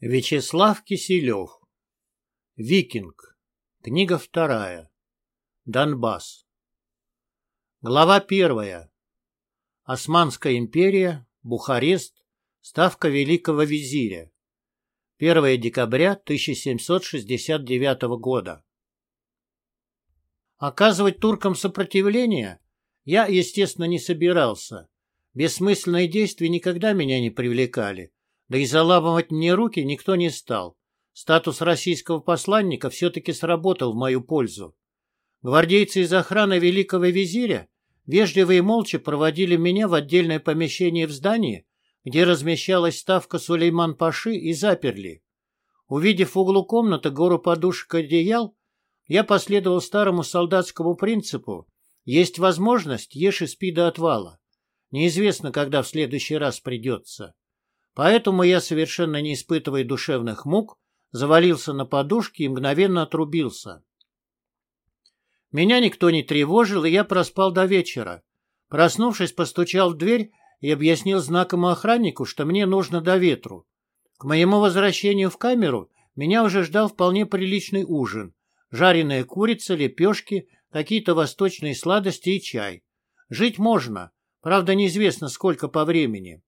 Вячеслав Киселев. Викинг. Книга вторая. Донбасс. Глава первая. Османская империя. Бухарест. Ставка Великого Визиря. 1 декабря 1769 года. Оказывать туркам сопротивление я, естественно, не собирался. Бессмысленные действия никогда меня не привлекали да и заламывать мне руки никто не стал. Статус российского посланника все-таки сработал в мою пользу. Гвардейцы из охраны великого визиря вежливо и молча проводили меня в отдельное помещение в здании, где размещалась ставка Сулейман-Паши, и заперли. Увидев в углу комнаты гору подушек и одеял, я последовал старому солдатскому принципу «Есть возможность, ешь и спи до отвала». Неизвестно, когда в следующий раз придется. Поэтому я, совершенно не испытывая душевных мук, завалился на подушке и мгновенно отрубился. Меня никто не тревожил, и я проспал до вечера. Проснувшись, постучал в дверь и объяснил знаком охраннику, что мне нужно до ветру. К моему возвращению в камеру меня уже ждал вполне приличный ужин. Жареная курица, лепешки, какие-то восточные сладости и чай. Жить можно, правда неизвестно сколько по времени.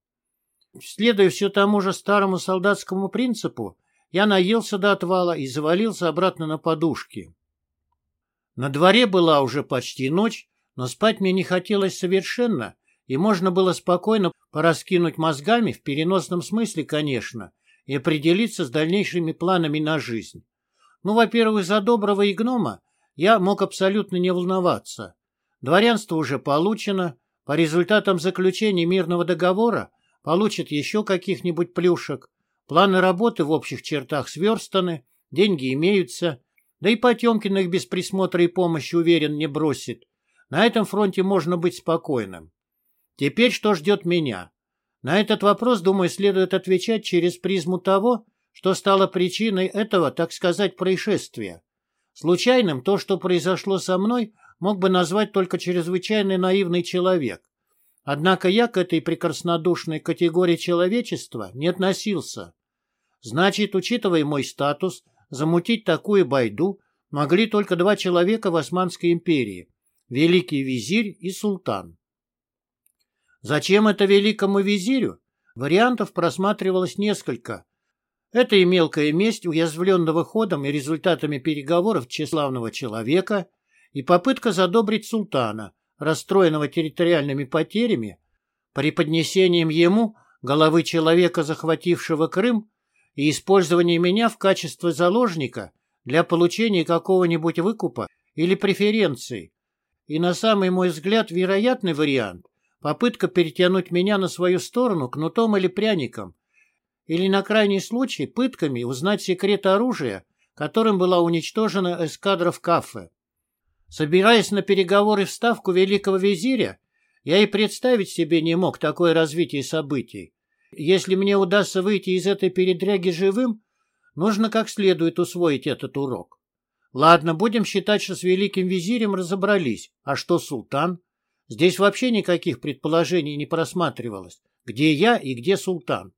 Следуя все тому же старому солдатскому принципу, я наелся до отвала и завалился обратно на подушки. На дворе была уже почти ночь, но спать мне не хотелось совершенно, и можно было спокойно пораскинуть мозгами, в переносном смысле, конечно, и определиться с дальнейшими планами на жизнь. Ну, во-первых, за доброго и гнома я мог абсолютно не волноваться. Дворянство уже получено, по результатам заключения мирного договора получит еще каких-нибудь плюшек. Планы работы в общих чертах сверстаны, деньги имеются, да и Потемкин их без присмотра и помощи, уверен, не бросит. На этом фронте можно быть спокойным. Теперь что ждет меня? На этот вопрос, думаю, следует отвечать через призму того, что стало причиной этого, так сказать, происшествия. Случайным то, что произошло со мной, мог бы назвать только чрезвычайно наивный человек. Однако я к этой прекраснодушной категории человечества не относился. Значит, учитывая мой статус, замутить такую байду могли только два человека в Османской империи – великий визирь и султан. Зачем это великому визирю? Вариантов просматривалось несколько. Это и мелкая месть уязвленного ходом и результатами переговоров тщеславного человека, и попытка задобрить султана – расстроенного территориальными потерями, преподнесением ему головы человека, захватившего Крым, и использование меня в качестве заложника для получения какого-нибудь выкупа или преференций. И на самый мой взгляд вероятный вариант – попытка перетянуть меня на свою сторону кнутом или пряником, или на крайний случай пытками узнать секрет оружия, которым была уничтожена эскадра в Кафе. Собираясь на переговоры в ставку великого визиря, я и представить себе не мог такое развитие событий. Если мне удастся выйти из этой передряги живым, нужно как следует усвоить этот урок. Ладно, будем считать, что с великим визирем разобрались. А что султан? Здесь вообще никаких предположений не просматривалось. Где я и где султан?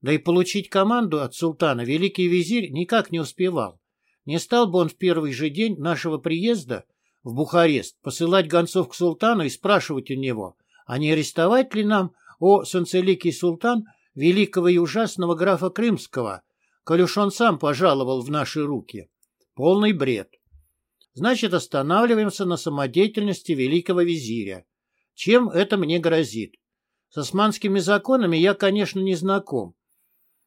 Да и получить команду от султана великий визирь никак не успевал. Не стал бы он в первый же день нашего приезда в Бухарест, посылать гонцов к султану и спрашивать у него, а не арестовать ли нам, о санцеликий султан, великого и ужасного графа Крымского, коль он сам пожаловал в наши руки. Полный бред. Значит, останавливаемся на самодеятельности великого визиря. Чем это мне грозит? С османскими законами я, конечно, не знаком.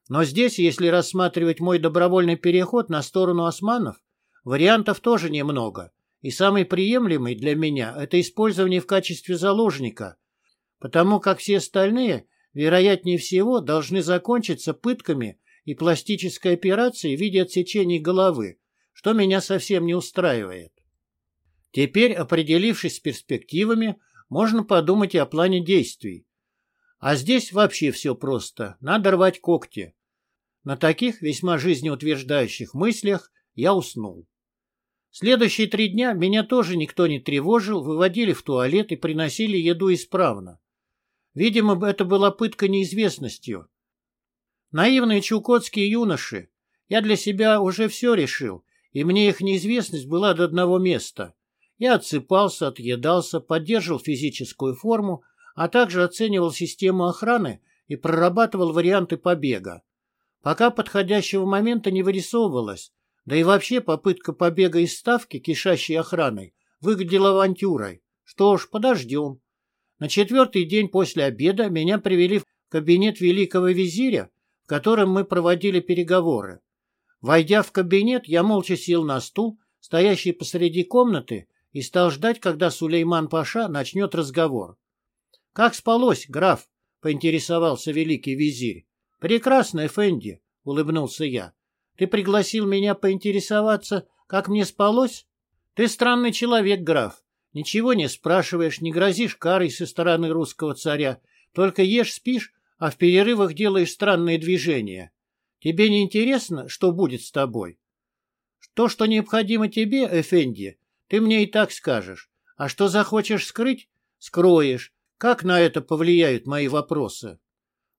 Но здесь, если рассматривать мой добровольный переход на сторону османов, вариантов тоже немного и самый приемлемый для меня – это использование в качестве заложника, потому как все остальные, вероятнее всего, должны закончиться пытками и пластической операцией в виде отсечения головы, что меня совсем не устраивает. Теперь, определившись с перспективами, можно подумать и о плане действий. А здесь вообще все просто. Надо рвать когти. На таких весьма жизнеутверждающих мыслях я уснул. Следующие три дня меня тоже никто не тревожил, выводили в туалет и приносили еду исправно. Видимо, это была пытка неизвестностью. Наивные чукотские юноши. Я для себя уже все решил, и мне их неизвестность была до одного места. Я отсыпался, отъедался, поддерживал физическую форму, а также оценивал систему охраны и прорабатывал варианты побега. Пока подходящего момента не вырисовывалось, да и вообще попытка побега из ставки, кишащей охраной, выглядела авантюрой. Что ж, подождем. На четвертый день после обеда меня привели в кабинет великого визиря, в котором мы проводили переговоры. Войдя в кабинет, я молча сел на стул, стоящий посреди комнаты, и стал ждать, когда Сулейман-паша начнет разговор. — Как спалось, граф? — поинтересовался великий визирь. — Прекрасно, Эфенди, — улыбнулся я. — Ты пригласил меня поинтересоваться, как мне спалось? — Ты странный человек, граф. Ничего не спрашиваешь, не грозишь карой со стороны русского царя, только ешь, спишь, а в перерывах делаешь странные движения. Тебе не интересно, что будет с тобой? То, что необходимо тебе, Эфенди, ты мне и так скажешь. А что захочешь скрыть, скроешь. Как на это повлияют мои вопросы?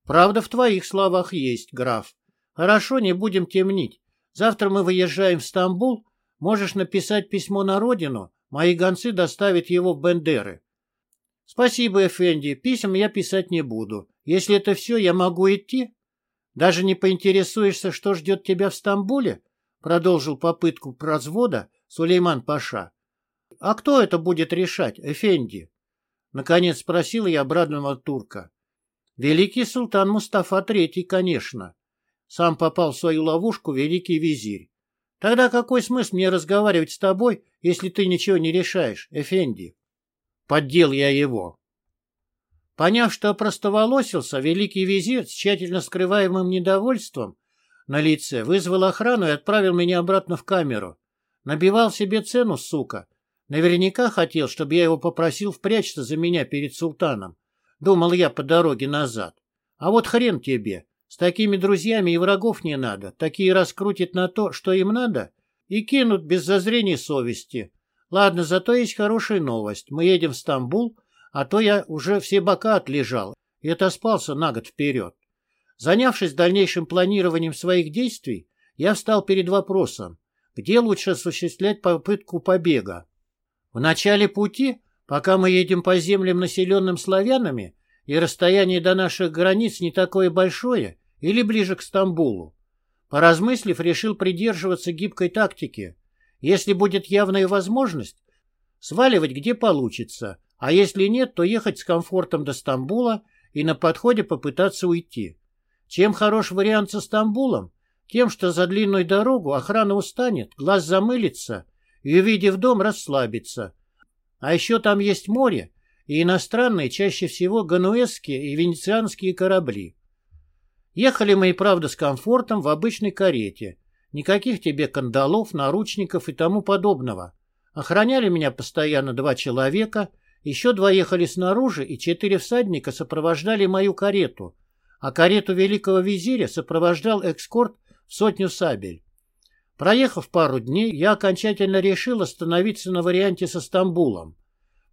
Правда в твоих словах есть, граф. Хорошо, не будем темнить. Завтра мы выезжаем в Стамбул. Можешь написать письмо на родину, Мои гонцы доставят его в Бендеры. Спасибо, Эфенди, писем я писать не буду. Если это все, я могу идти? Даже не поинтересуешься, что ждет тебя в Стамбуле? Продолжил попытку развода Сулейман Паша. А кто это будет решать, Эфенди? Наконец спросил я обрадованного турка. Великий султан Мустафа III, конечно. Сам попал в свою ловушку великий визирь. Тогда какой смысл мне разговаривать с тобой, если ты ничего не решаешь, Эфенди? Поддел я его. Поняв, что простоволосился, великий визирь с тщательно скрываемым недовольством на лице вызвал охрану и отправил меня обратно в камеру. Набивал себе цену, сука. Наверняка хотел, чтобы я его попросил впрячься за меня перед султаном. Думал я по дороге назад. А вот хрен тебе. С такими друзьями и врагов не надо. Такие раскрутят на то, что им надо, и кинут без зазрения совести. Ладно, зато есть хорошая новость. Мы едем в Стамбул, а то я уже все бока отлежал и отоспался на год вперед. Занявшись дальнейшим планированием своих действий, я встал перед вопросом, где лучше осуществлять попытку побега. В начале пути, пока мы едем по землям, населенным славянами, и расстояние до наших границ не такое большое, или ближе к Стамбулу. Поразмыслив, решил придерживаться гибкой тактики. Если будет явная возможность, сваливать где получится, а если нет, то ехать с комфортом до Стамбула и на подходе попытаться уйти. Чем хорош вариант со Стамбулом? Тем, что за длинную дорогу охрана устанет, глаз замылится и, увидев дом, расслабится. А еще там есть море и иностранные, чаще всего гануэзские и венецианские корабли. Ехали мы и правда с комфортом в обычной карете. Никаких тебе кандалов, наручников и тому подобного. Охраняли меня постоянно два человека, еще два ехали снаружи, и четыре всадника сопровождали мою карету, а карету великого визиря сопровождал экскорт в сотню сабель. Проехав пару дней, я окончательно решил остановиться на варианте со Стамбулом,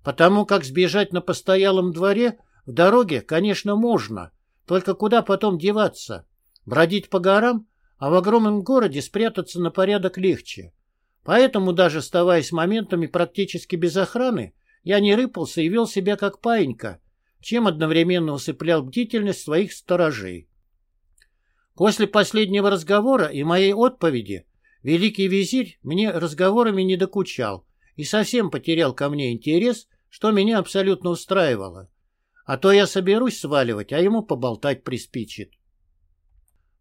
потому как сбежать на постоялом дворе в дороге, конечно, можно, только куда потом деваться? Бродить по горам? А в огромном городе спрятаться на порядок легче. Поэтому, даже оставаясь моментами практически без охраны, я не рыпался и вел себя как паинька, чем одновременно усыплял бдительность своих сторожей. После последнего разговора и моей отповеди великий визирь мне разговорами не докучал и совсем потерял ко мне интерес, что меня абсолютно устраивало. А то я соберусь сваливать, а ему поболтать приспичит.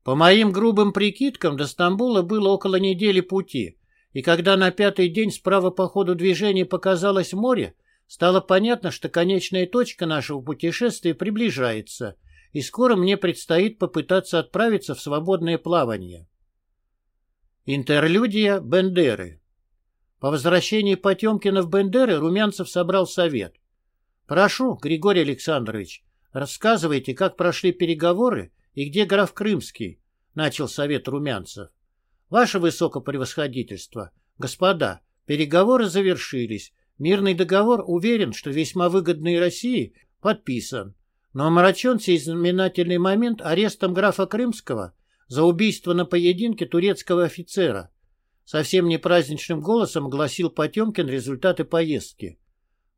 По моим грубым прикидкам, до Стамбула было около недели пути, и когда на пятый день справа по ходу движения показалось море, стало понятно, что конечная точка нашего путешествия приближается, и скоро мне предстоит попытаться отправиться в свободное плавание. Интерлюдия Бендеры По возвращении Потемкина в Бендеры Румянцев собрал совет. Прошу, Григорий Александрович, рассказывайте, как прошли переговоры и где граф Крымский, начал совет румянцев. Ваше высокопревосходительство, господа, переговоры завершились. Мирный договор, уверен, что весьма выгодный России, подписан. но омрачен сей знаменательный момент арестом графа Крымского за убийство на поединке турецкого офицера. Совсем не праздничным голосом огласил Потемкин результаты поездки.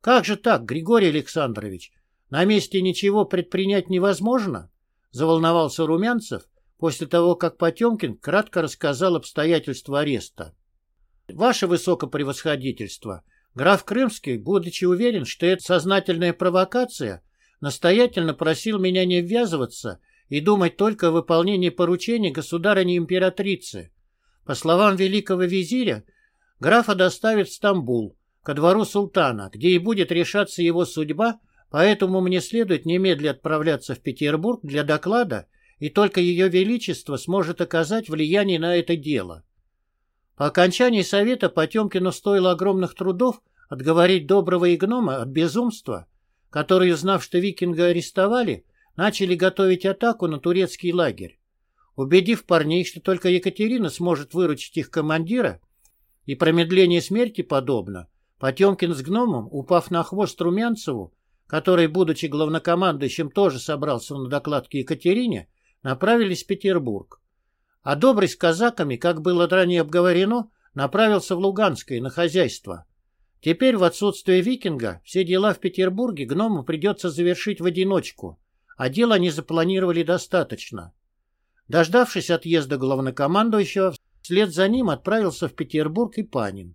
«Как же так, Григорий Александрович? На месте ничего предпринять невозможно?» Заволновался Румянцев после того, как Потемкин кратко рассказал обстоятельства ареста. «Ваше высокопревосходительство, граф Крымский, будучи уверен, что это сознательная провокация, настоятельно просил меня не ввязываться и думать только о выполнении поручений государыни-императрицы. По словам великого визиря, графа доставят в Стамбул, ко двору султана, где и будет решаться его судьба, поэтому мне следует немедленно отправляться в Петербург для доклада, и только ее величество сможет оказать влияние на это дело. По окончании совета Потемкину стоило огромных трудов отговорить доброго игнома от безумства, которые, узнав, что викинга арестовали, начали готовить атаку на турецкий лагерь. Убедив парней, что только Екатерина сможет выручить их командира, и промедление смерти подобно, Потемкин с гномом, упав на хвост Румянцеву, который, будучи главнокомандующим, тоже собрался на доклад к Екатерине, направились в Петербург. А Добрый с казаками, как было ранее обговорено, направился в Луганское на хозяйство. Теперь в отсутствие викинга все дела в Петербурге гному придется завершить в одиночку, а дел они запланировали достаточно. Дождавшись отъезда главнокомандующего, вслед за ним отправился в Петербург и Панин.